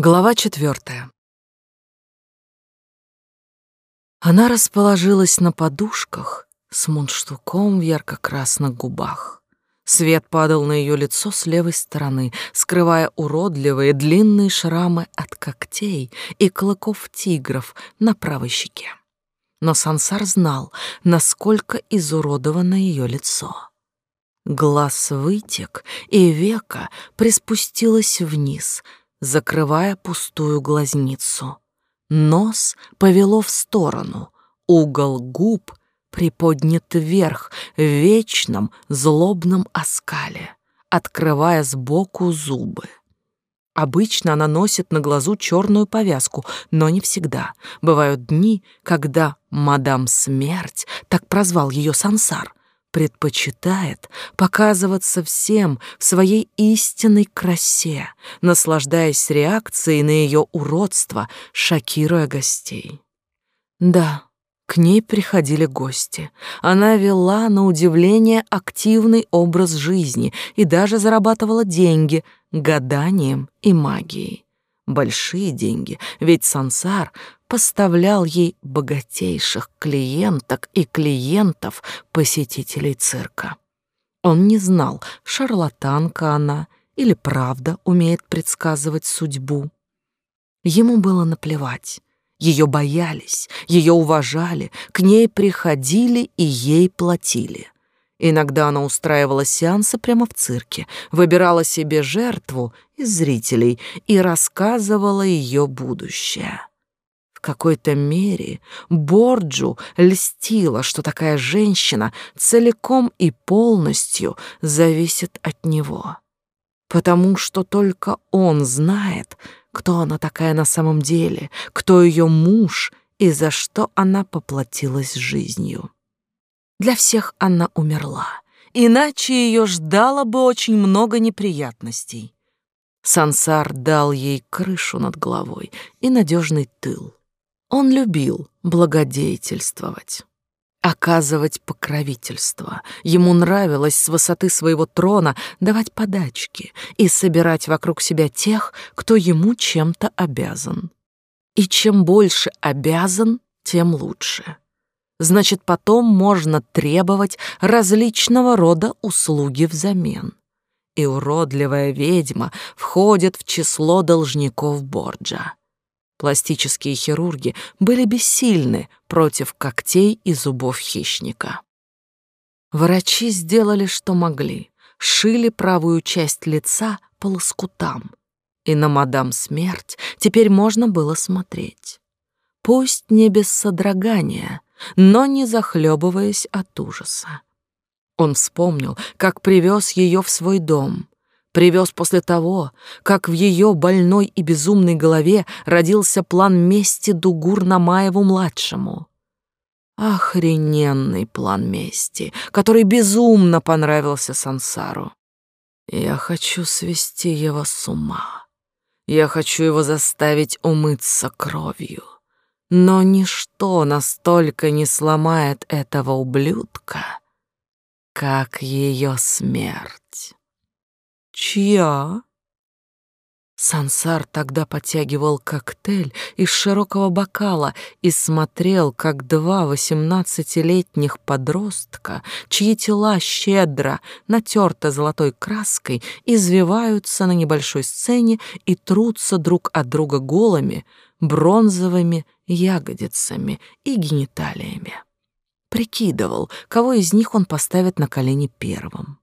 Глава четвертая. Она расположилась на подушках с мундштуком в ярко-красных губах. Свет падал на ее лицо с левой стороны, скрывая уродливые длинные шрамы от когтей и клыков тигров на правой щеке. Но Сансар знал, насколько изуродовано ее лицо. Глаз вытек, и века приспустилась вниз — закрывая пустую глазницу. Нос повело в сторону, угол губ приподнят вверх в вечном злобном оскале, открывая сбоку зубы. Обычно она носит на глазу черную повязку, но не всегда. Бывают дни, когда мадам Смерть, так прозвал ее Сансар, предпочитает показываться всем в своей истинной красе, наслаждаясь реакцией на ее уродство, шокируя гостей. Да, к ней приходили гости. Она вела, на удивление, активный образ жизни и даже зарабатывала деньги гаданием и магией. Большие деньги, ведь сансар поставлял ей богатейших клиенток и клиентов, посетителей цирка. Он не знал, шарлатанка она или правда умеет предсказывать судьбу. Ему было наплевать. Ее боялись, ее уважали, к ней приходили и ей платили. Иногда она устраивала сеансы прямо в цирке, выбирала себе жертву из зрителей и рассказывала ее будущее. В какой-то мере Борджу льстило, что такая женщина целиком и полностью зависит от него. Потому что только он знает, кто она такая на самом деле, кто ее муж и за что она поплатилась жизнью. Для всех она умерла, иначе ее ждало бы очень много неприятностей. Сансар дал ей крышу над головой и надежный тыл. Он любил благодетельствовать, оказывать покровительство. Ему нравилось с высоты своего трона давать подачки и собирать вокруг себя тех, кто ему чем-то обязан. И чем больше обязан, тем лучше. Значит, потом можно требовать различного рода услуги взамен. И уродливая ведьма входит в число должников Борджа. Пластические хирурги были бессильны против когтей и зубов хищника. Врачи сделали, что могли, шили правую часть лица по лоскутам, и на мадам смерть теперь можно было смотреть. Пусть не без содрогания, но не захлебываясь от ужаса. Он вспомнил, как привез ее в свой дом, Привез после того, как в ее больной и безумной голове родился план мести Дугур-Намаеву-младшему. Охрененный план мести, который безумно понравился Сансару. Я хочу свести его с ума. Я хочу его заставить умыться кровью. Но ничто настолько не сломает этого ублюдка, как ее смерть. Чья? Сансар тогда подтягивал коктейль из широкого бокала и смотрел, как два восемнадцатилетних подростка, чьи тела щедро натерты золотой краской, извиваются на небольшой сцене и трутся друг от друга голыми, бронзовыми ягодицами и гениталиями. Прикидывал, кого из них он поставит на колени первым.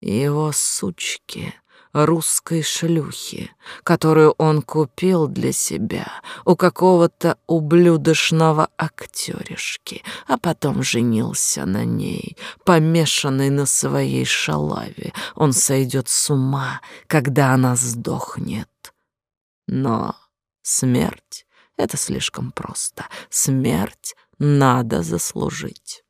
Его сучки, русской шлюхи, которую он купил для себя у какого-то ублюдочного актеришки, а потом женился на ней, помешанный на своей шалаве. Он сойдет с ума, когда она сдохнет. Но смерть — это слишком просто. Смерть надо заслужить.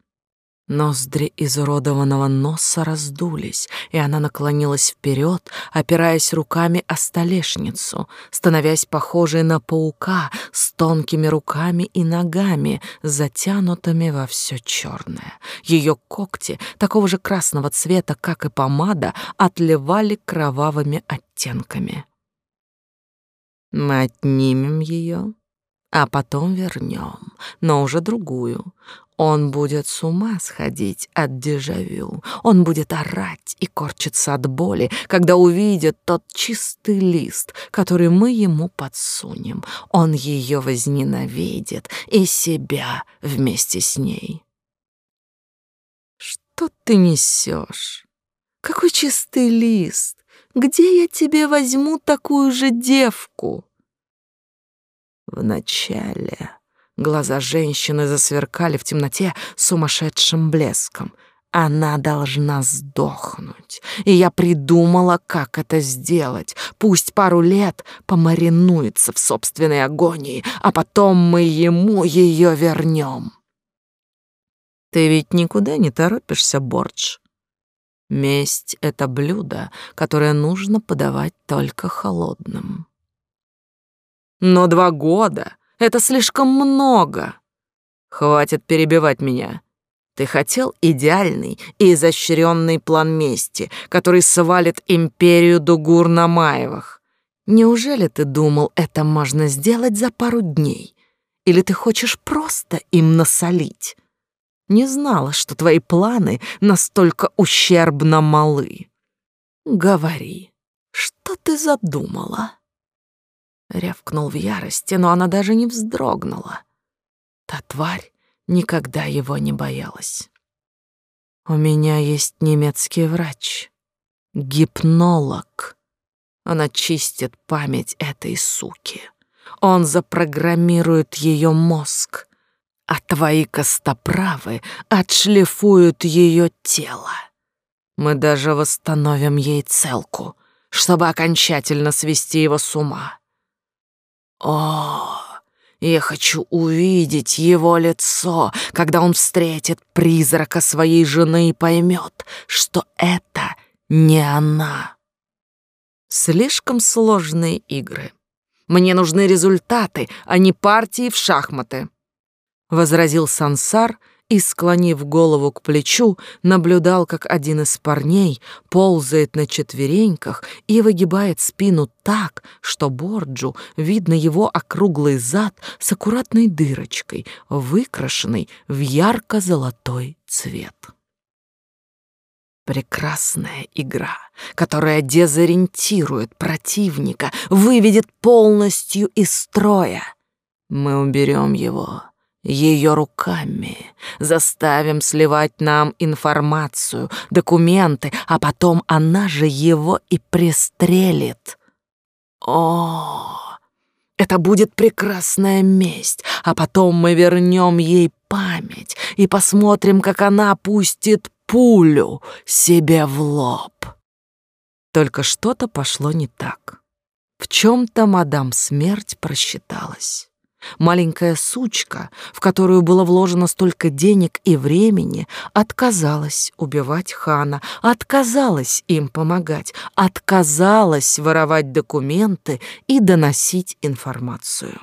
Ноздри изуродованного носа раздулись, и она наклонилась вперед, опираясь руками о столешницу, становясь похожей на паука с тонкими руками и ногами, затянутыми во все черное. Ее когти, такого же красного цвета, как и помада, отливали кровавыми оттенками. Мы отнимем ее, а потом вернем, но уже другую. Он будет с ума сходить от дежавю. Он будет орать и корчиться от боли, когда увидит тот чистый лист, который мы ему подсунем. Он ее возненавидит и себя вместе с ней. Что ты несешь? Какой чистый лист? Где я тебе возьму такую же девку? Вначале Глаза женщины засверкали в темноте сумасшедшим блеском. Она должна сдохнуть. И я придумала, как это сделать. Пусть пару лет помаринуется в собственной агонии, а потом мы ему ее вернем. Ты ведь никуда не торопишься, Бордж. Месть — это блюдо, которое нужно подавать только холодным. Но два года это слишком много. Хватит перебивать меня. Ты хотел идеальный и изощренный план мести, который свалит империю Дугур на Маевых. Неужели ты думал, это можно сделать за пару дней? Или ты хочешь просто им насолить? Не знала, что твои планы настолько ущербно малы. Говори, что ты задумала?» Рявкнул в ярости, но она даже не вздрогнула. Та тварь никогда его не боялась. У меня есть немецкий врач, гипнолог. Она чистит память этой суки. Он запрограммирует ее мозг, а твои костоправы отшлифуют ее тело. Мы даже восстановим ей целку, чтобы окончательно свести его с ума. О, я хочу увидеть его лицо, когда он встретит призрака своей жены и поймет, что это не она. Слишком сложные игры. Мне нужны результаты, а не партии в шахматы, возразил Сансар и, склонив голову к плечу, наблюдал, как один из парней ползает на четвереньках и выгибает спину так, что Борджу видно его округлый зад с аккуратной дырочкой, выкрашенной в ярко-золотой цвет. Прекрасная игра, которая дезориентирует противника, выведет полностью из строя. Мы уберем его, ее руками, заставим сливать нам информацию, документы, а потом она же его и пристрелит. О, это будет прекрасная месть, а потом мы вернем ей память и посмотрим, как она пустит пулю себе в лоб. Только что-то пошло не так. В чем-то мадам смерть просчиталась. Маленькая сучка, в которую было вложено столько денег и времени, отказалась убивать хана, отказалась им помогать, отказалась воровать документы и доносить информацию.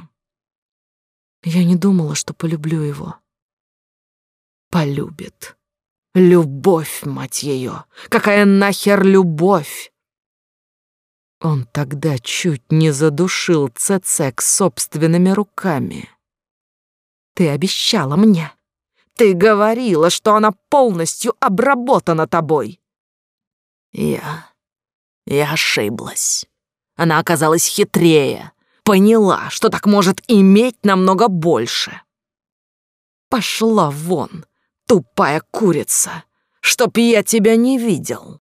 Я не думала, что полюблю его. Полюбит. Любовь, мать ее! Какая нахер любовь? Он тогда чуть не задушил Цецек собственными руками. Ты обещала мне. Ты говорила, что она полностью обработана тобой. Я... я ошиблась. Она оказалась хитрее. Поняла, что так может иметь намного больше. Пошла вон, тупая курица, чтоб я тебя не видел.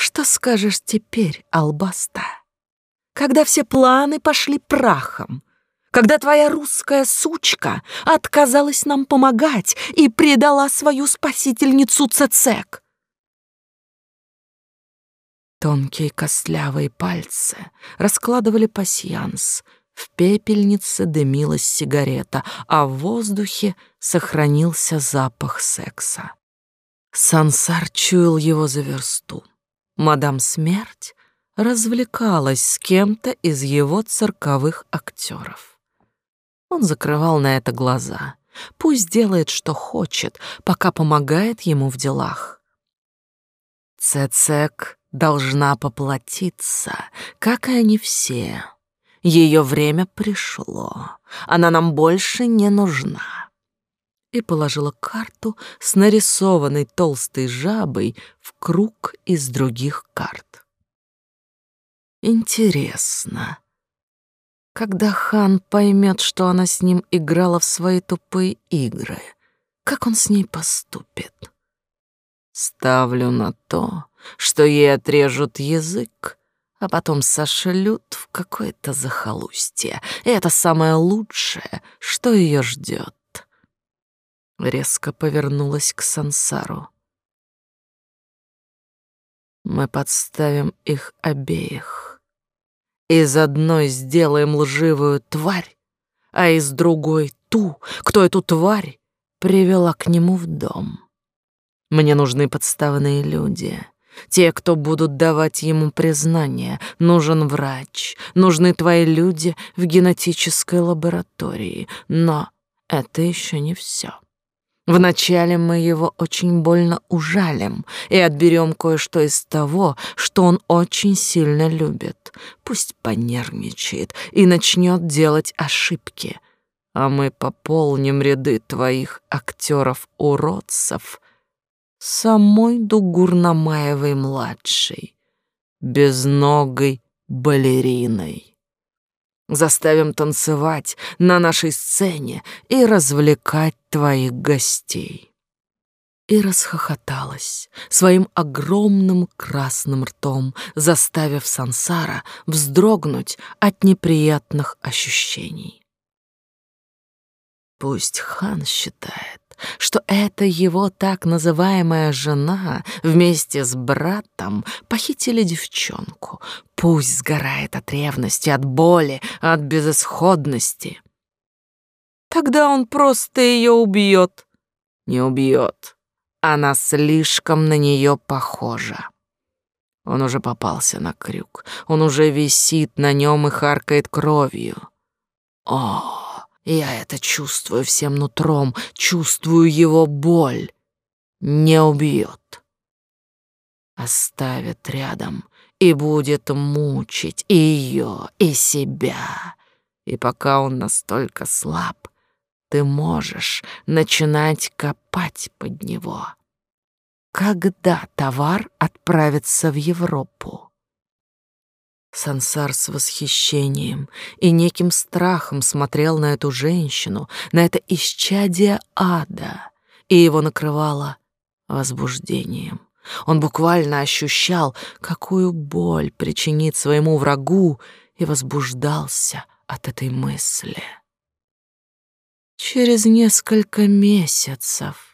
Что скажешь теперь, Албаста? Когда все планы пошли прахом, когда твоя русская сучка отказалась нам помогать и предала свою спасительницу Цецек. Тонкие костлявые пальцы раскладывали пасьянс. В пепельнице дымилась сигарета, а в воздухе сохранился запах секса. Сансар чуял его за версту. Мадам Смерть развлекалась с кем-то из его цирковых актеров. Он закрывал на это глаза. Пусть делает, что хочет, пока помогает ему в делах. Цецек должна поплатиться, как и они все. Ее время пришло. Она нам больше не нужна. И положила карту с нарисованной толстой жабой в круг из других карт. Интересно, когда хан поймет, что она с ним играла в свои тупые игры, как он с ней поступит? Ставлю на то, что ей отрежут язык, а потом сошлют в какое-то захолустье. И это самое лучшее, что ее ждет. Резко повернулась к Сансару. Мы подставим их обеих. Из одной сделаем лживую тварь, а из другой ту, кто эту тварь привела к нему в дом. Мне нужны подставные люди, те, кто будут давать ему признание. Нужен врач, нужны твои люди в генетической лаборатории. Но это еще не все. Вначале мы его очень больно ужалим и отберем кое-что из того, что он очень сильно любит. Пусть понервничает и начнет делать ошибки. А мы пополним ряды твоих актеров-уродцев самой Дугурнамаевой-младшей, безногой балериной. Заставим танцевать на нашей сцене и развлекать твоих гостей. И расхохоталась своим огромным красным ртом, заставив Сансара вздрогнуть от неприятных ощущений. Пусть хан считает, что это его так называемая жена вместе с братом похитили девчонку. Пусть сгорает от ревности, от боли, от безысходности. Тогда он просто ее убьет. Не убьет. Она слишком на нее похожа. Он уже попался на крюк. Он уже висит на нем и харкает кровью. О! Я это чувствую всем нутром, чувствую его боль. Не убьет. Оставит рядом и будет мучить и ее, и себя. И пока он настолько слаб, ты можешь начинать копать под него. Когда товар отправится в Европу? Сансар с восхищением и неким страхом смотрел на эту женщину, на это исчадие ада, и его накрывало возбуждением. Он буквально ощущал, какую боль причинит своему врагу, и возбуждался от этой мысли. Через несколько месяцев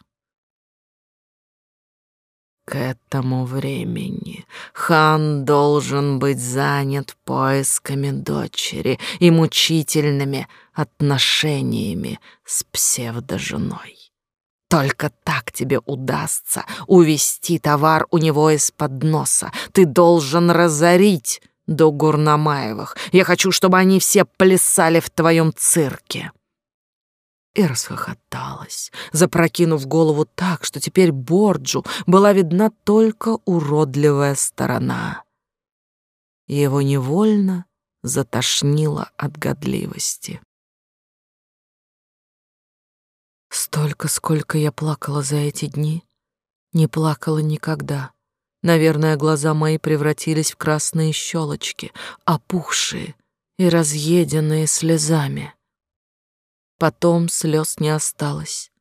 к этому времени хан должен быть занят поисками дочери и мучительными отношениями с псевдоженой. Только так тебе удастся увести товар у него из-под носа. Ты должен разорить до Гурнамаевых. Я хочу, чтобы они все плясали в твоем цирке и расхохоталась, запрокинув голову так, что теперь Борджу была видна только уродливая сторона. Его невольно затошнило от годливости. Столько, сколько я плакала за эти дни, не плакала никогда. Наверное, глаза мои превратились в красные щелочки, опухшие и разъеденные слезами. Потом слез не осталось,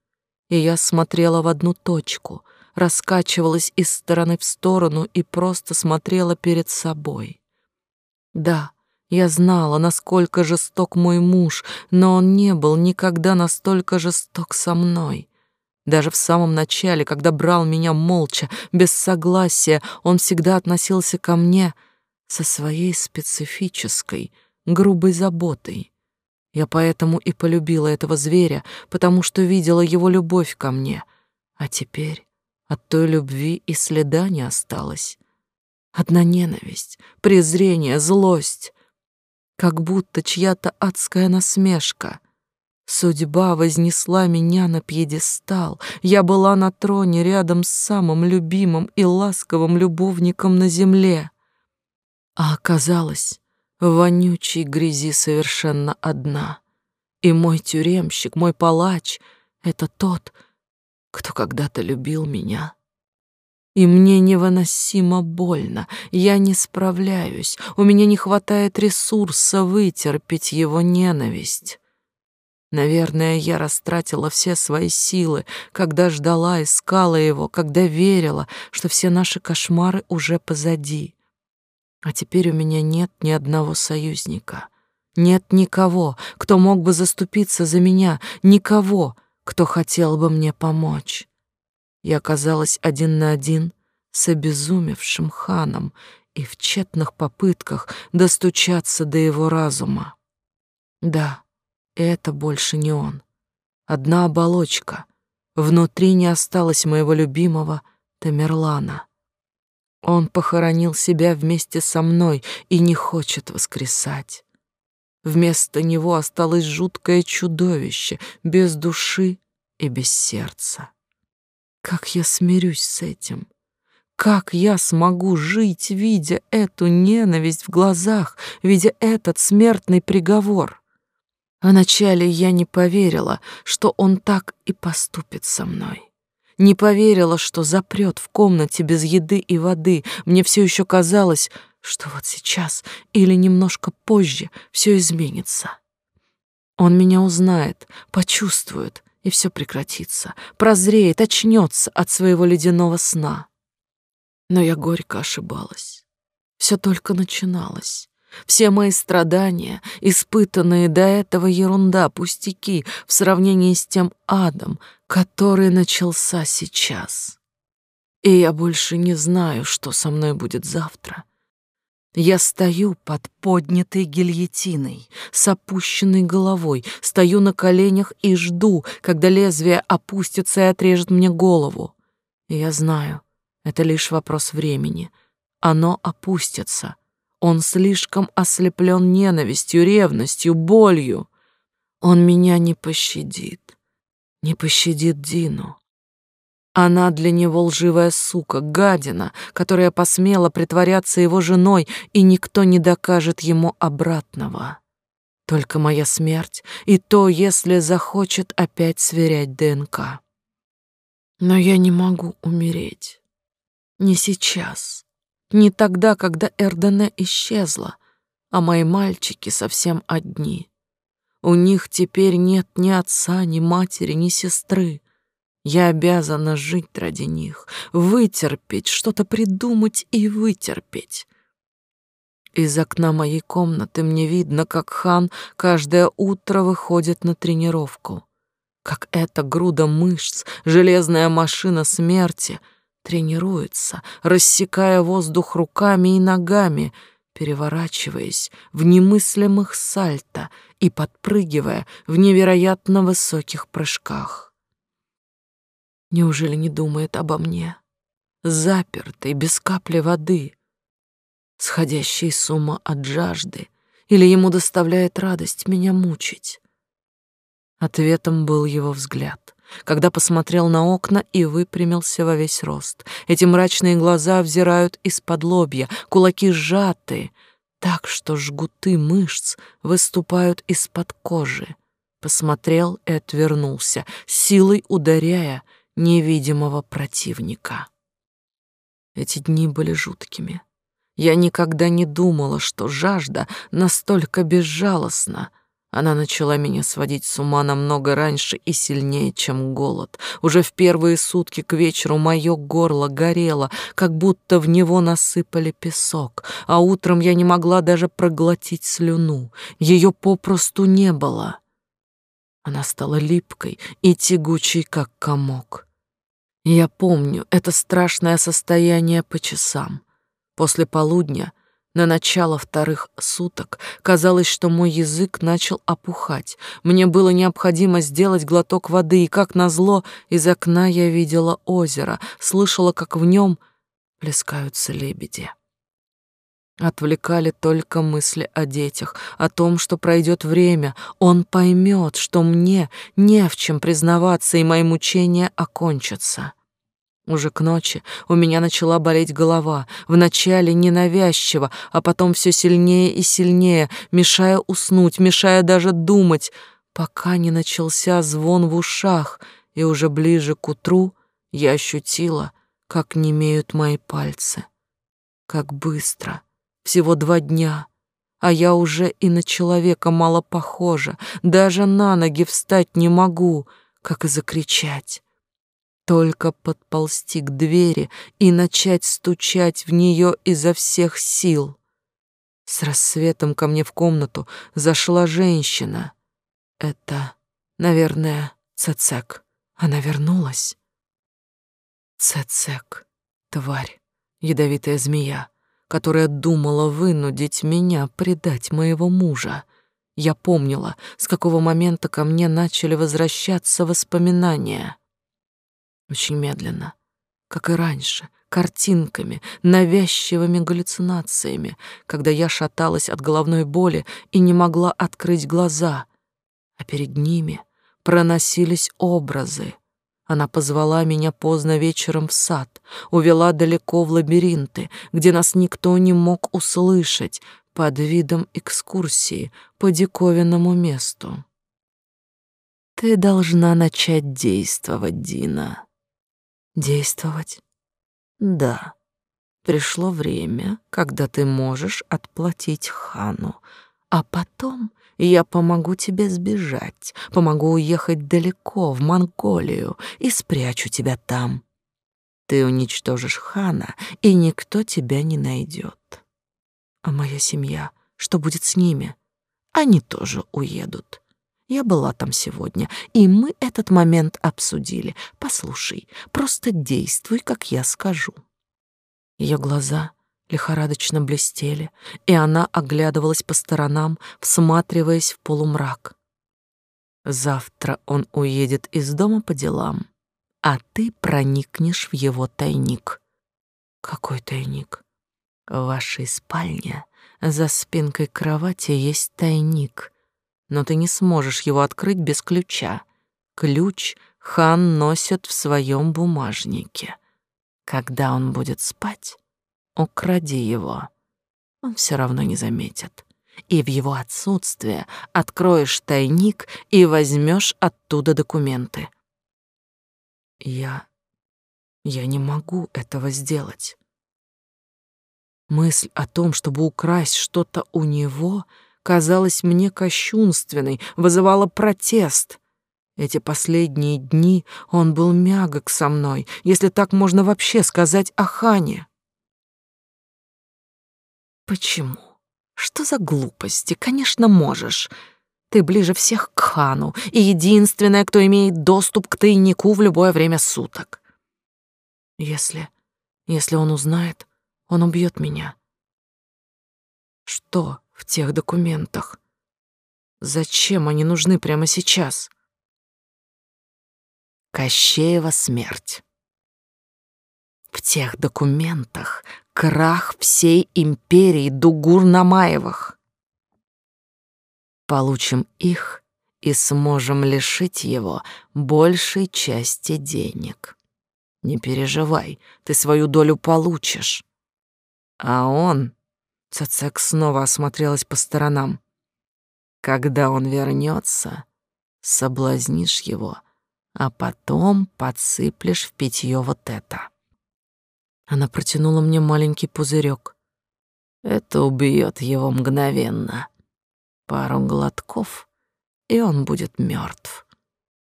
и я смотрела в одну точку, раскачивалась из стороны в сторону и просто смотрела перед собой. Да, я знала, насколько жесток мой муж, но он не был никогда настолько жесток со мной. Даже в самом начале, когда брал меня молча, без согласия, он всегда относился ко мне со своей специфической, грубой заботой. Я поэтому и полюбила этого зверя, потому что видела его любовь ко мне. А теперь от той любви и следа не осталось. Одна ненависть, презрение, злость. Как будто чья-то адская насмешка. Судьба вознесла меня на пьедестал. Я была на троне рядом с самым любимым и ласковым любовником на земле. А оказалось, в вонючей грязи совершенно одна. И мой тюремщик, мой палач — это тот, кто когда-то любил меня. И мне невыносимо больно, я не справляюсь, у меня не хватает ресурса вытерпеть его ненависть. Наверное, я растратила все свои силы, когда ждала, искала его, когда верила, что все наши кошмары уже позади. А теперь у меня нет ни одного союзника. Нет никого, кто мог бы заступиться за меня, никого, кто хотел бы мне помочь. Я оказалась один на один с обезумевшим ханом и в тщетных попытках достучаться до его разума. Да, это больше не он. Одна оболочка. Внутри не осталось моего любимого Тамерлана. Он похоронил себя вместе со мной и не хочет воскресать. Вместо него осталось жуткое чудовище, без души и без сердца. Как я смирюсь с этим? Как я смогу жить, видя эту ненависть в глазах, видя этот смертный приговор? Вначале я не поверила, что он так и поступит со мной. Не поверила, что запрет в комнате без еды и воды. Мне все еще казалось, что вот сейчас или немножко позже все изменится. Он меня узнает, почувствует, и все прекратится, прозреет, очнется от своего ледяного сна. Но я горько ошибалась. Все только начиналось. Все мои страдания, испытанные до этого ерунда, пустяки в сравнении с тем адом, который начался сейчас. И я больше не знаю, что со мной будет завтра. Я стою под поднятой гильотиной, с опущенной головой, стою на коленях и жду, когда лезвие опустится и отрежет мне голову. И я знаю, это лишь вопрос времени. Оно опустится — он слишком ослеплен ненавистью, ревностью, болью. Он меня не пощадит, не пощадит Дину. Она для него лживая сука, гадина, которая посмела притворяться его женой, и никто не докажет ему обратного. Только моя смерть, и то, если захочет опять сверять ДНК. Но я не могу умереть. Не сейчас. Не тогда, когда Эрдене исчезла, а мои мальчики совсем одни. У них теперь нет ни отца, ни матери, ни сестры. Я обязана жить ради них, вытерпеть, что-то придумать и вытерпеть. Из окна моей комнаты мне видно, как хан каждое утро выходит на тренировку. Как эта груда мышц, железная машина смерти — тренируется, рассекая воздух руками и ногами, переворачиваясь в немыслимых сальто и подпрыгивая в невероятно высоких прыжках. Неужели не думает обо мне? Запертый, без капли воды, сходящий с ума от жажды, или ему доставляет радость меня мучить? Ответом был его взгляд когда посмотрел на окна и выпрямился во весь рост. Эти мрачные глаза взирают из-под лобья, кулаки сжаты, так что жгуты мышц выступают из-под кожи. Посмотрел и отвернулся, силой ударяя невидимого противника. Эти дни были жуткими. Я никогда не думала, что жажда настолько безжалостна — она начала меня сводить с ума намного раньше и сильнее, чем голод. Уже в первые сутки к вечеру мое горло горело, как будто в него насыпали песок, а утром я не могла даже проглотить слюну. Ее попросту не было. Она стала липкой и тягучей, как комок. Я помню это страшное состояние по часам. После полудня — на начало вторых суток казалось, что мой язык начал опухать. Мне было необходимо сделать глоток воды, и, как назло, из окна я видела озеро, слышала, как в нем плескаются лебеди. Отвлекали только мысли о детях, о том, что пройдет время, он поймет, что мне не в чем признаваться, и мои мучения окончатся. Уже к ночи у меня начала болеть голова, вначале ненавязчиво, а потом все сильнее и сильнее, мешая уснуть, мешая даже думать, пока не начался звон в ушах, и уже ближе к утру я ощутила, как немеют мои пальцы. Как быстро — всего два дня, а я уже и на человека мало похожа, даже на ноги встать не могу, как и закричать. Только подползти к двери и начать стучать в нее изо всех сил. С рассветом ко мне в комнату зашла женщина. Это, наверное, Цецек. Она вернулась. Цецек, тварь, ядовитая змея которая думала вынудить меня предать моего мужа. Я помнила, с какого момента ко мне начали возвращаться воспоминания. Очень медленно, как и раньше, картинками, навязчивыми галлюцинациями, когда я шаталась от головной боли и не могла открыть глаза, а перед ними проносились образы, она позвала меня поздно вечером в сад, увела далеко в лабиринты, где нас никто не мог услышать, под видом экскурсии по диковинному месту. Ты должна начать действовать, Дина. Действовать? Да. Пришло время, когда ты можешь отплатить хану, а потом я помогу тебе сбежать, помогу уехать далеко, в Монголию, и спрячу тебя там. Ты уничтожишь хана, и никто тебя не найдет. А моя семья, что будет с ними? Они тоже уедут. Я была там сегодня, и мы этот момент обсудили. Послушай, просто действуй, как я скажу. Ее глаза лихорадочно блестели, и она оглядывалась по сторонам, всматриваясь в полумрак. Завтра он уедет из дома по делам, а ты проникнешь в его тайник. Какой тайник? В вашей спальне за спинкой кровати есть тайник, но ты не сможешь его открыть без ключа. Ключ хан носит в своем бумажнике. Когда он будет спать, Укради его. Он все равно не заметит. И в его отсутствие откроешь тайник и возьмешь оттуда документы. Я... я не могу этого сделать. Мысль о том, чтобы украсть что-то у него, казалась мне кощунственной, вызывала протест. Эти последние дни он был мягок со мной, если так можно вообще сказать о Хане. Почему? Что за глупости? Конечно, можешь. Ты ближе всех к хану и единственная, кто имеет доступ к тайнику в любое время суток. Если... если он узнает, он убьет меня. Что в тех документах? Зачем они нужны прямо сейчас? Кощеева смерть. В тех документах крах всей империи Дугур-Намаевых. Получим их и сможем лишить его большей части денег. Не переживай, ты свою долю получишь. А он... Цацек снова осмотрелась по сторонам. Когда он вернется, соблазнишь его, а потом подсыплешь в питье вот это. Она протянула мне маленький пузырек. Это убьет его мгновенно. Пару глотков, и он будет мертв.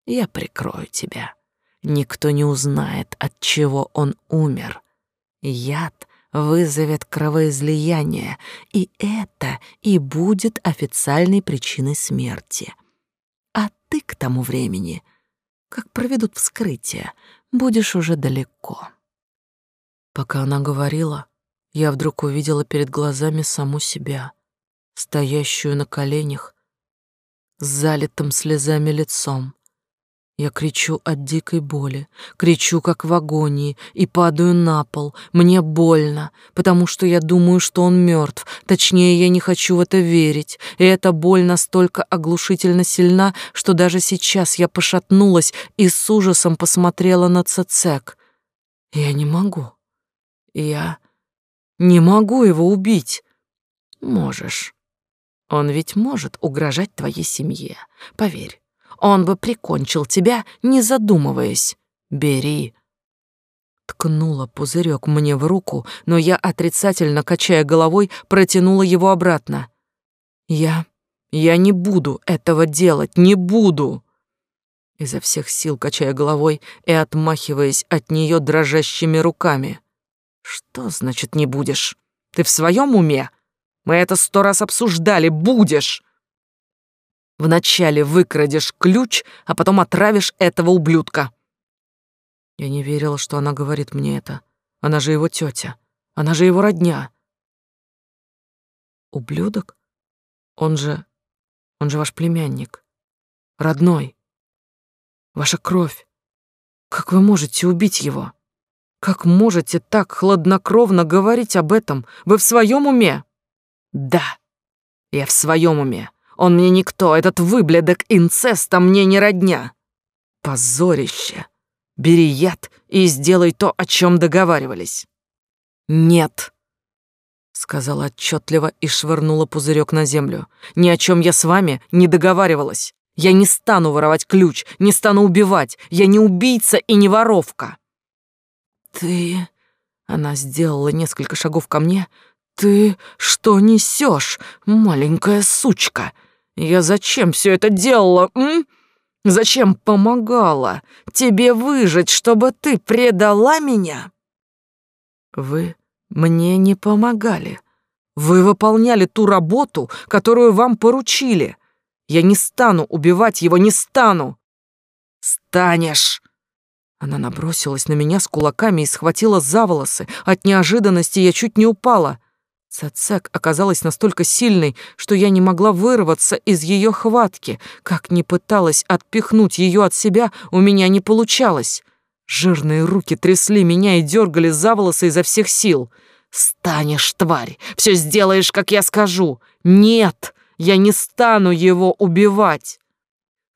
Я прикрою тебя. Никто не узнает, от чего он умер. Яд вызовет кровоизлияние, и это и будет официальной причиной смерти. А ты к тому времени, как проведут вскрытие, будешь уже далеко. Пока она говорила, я вдруг увидела перед глазами саму себя, стоящую на коленях, с залитым слезами лицом. Я кричу от дикой боли, кричу как в агонии и падаю на пол. Мне больно, потому что я думаю, что он мертв. Точнее, я не хочу в это верить. И эта боль настолько оглушительно сильна, что даже сейчас я пошатнулась и с ужасом посмотрела на Цецек. Я не могу. Я не могу его убить. Можешь. Он ведь может угрожать твоей семье. Поверь, он бы прикончил тебя, не задумываясь. Бери. Ткнула пузырек мне в руку, но я, отрицательно качая головой, протянула его обратно. Я... я не буду этого делать, не буду. Изо всех сил качая головой и отмахиваясь от нее дрожащими руками. Что значит не будешь? Ты в своем уме? Мы это сто раз обсуждали. Будешь! Вначале выкрадешь ключ, а потом отравишь этого ублюдка. Я не верила, что она говорит мне это. Она же его тетя. Она же его родня. Ублюдок? Он же... Он же ваш племянник. Родной. Ваша кровь. Как вы можете убить его? Как можете так хладнокровно говорить об этом? Вы в своем уме? Да, я в своем уме. Он мне никто, этот выблядок инцеста мне не родня. Позорище. Бери яд и сделай то, о чем договаривались. Нет, сказала отчетливо и швырнула пузырек на землю. Ни о чем я с вами не договаривалась. Я не стану воровать ключ, не стану убивать. Я не убийца и не воровка. Ты... Она сделала несколько шагов ко мне. Ты что несешь, маленькая сучка? Я зачем все это делала, м? Зачем помогала тебе выжить, чтобы ты предала меня? Вы мне не помогали. Вы выполняли ту работу, которую вам поручили. Я не стану убивать его, не стану. Станешь. Она набросилась на меня с кулаками и схватила за волосы. От неожиданности я чуть не упала. Цацек оказалась настолько сильной, что я не могла вырваться из ее хватки. Как ни пыталась отпихнуть ее от себя, у меня не получалось. Жирные руки трясли меня и дергали за волосы изо всех сил. «Станешь, тварь! Все сделаешь, как я скажу!» «Нет! Я не стану его убивать!»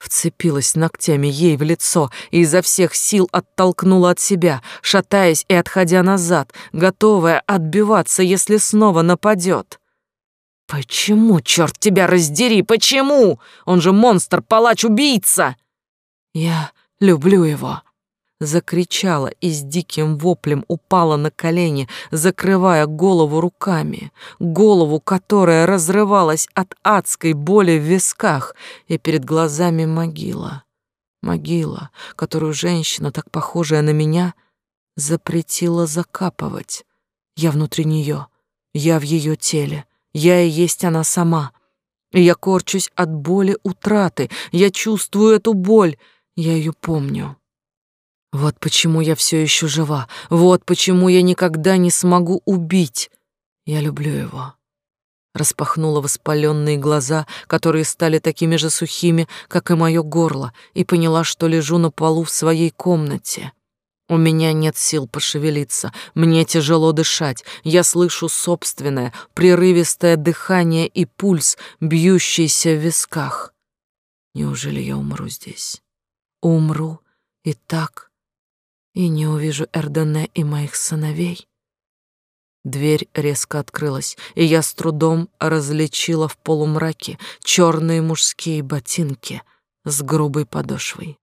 Вцепилась ногтями ей в лицо и изо всех сил оттолкнула от себя, шатаясь и отходя назад, готовая отбиваться, если снова нападет. «Почему, черт тебя раздери, почему? Он же монстр, палач, убийца!» «Я люблю его», закричала и с диким воплем упала на колени, закрывая голову руками, голову, которая разрывалась от адской боли в висках, и перед глазами могила. Могила, которую женщина, так похожая на меня, запретила закапывать. Я внутри нее, я в ее теле, я и есть она сама. И я корчусь от боли утраты, я чувствую эту боль, я ее помню. Вот почему я все еще жива. Вот почему я никогда не смогу убить. Я люблю его. Распахнула воспаленные глаза, которые стали такими же сухими, как и мое горло, и поняла, что лежу на полу в своей комнате. У меня нет сил пошевелиться, мне тяжело дышать. Я слышу собственное, прерывистое дыхание и пульс, бьющийся в висках. Неужели я умру здесь? Умру и так и не увижу Эрдене и моих сыновей. Дверь резко открылась, и я с трудом различила в полумраке черные мужские ботинки с грубой подошвой.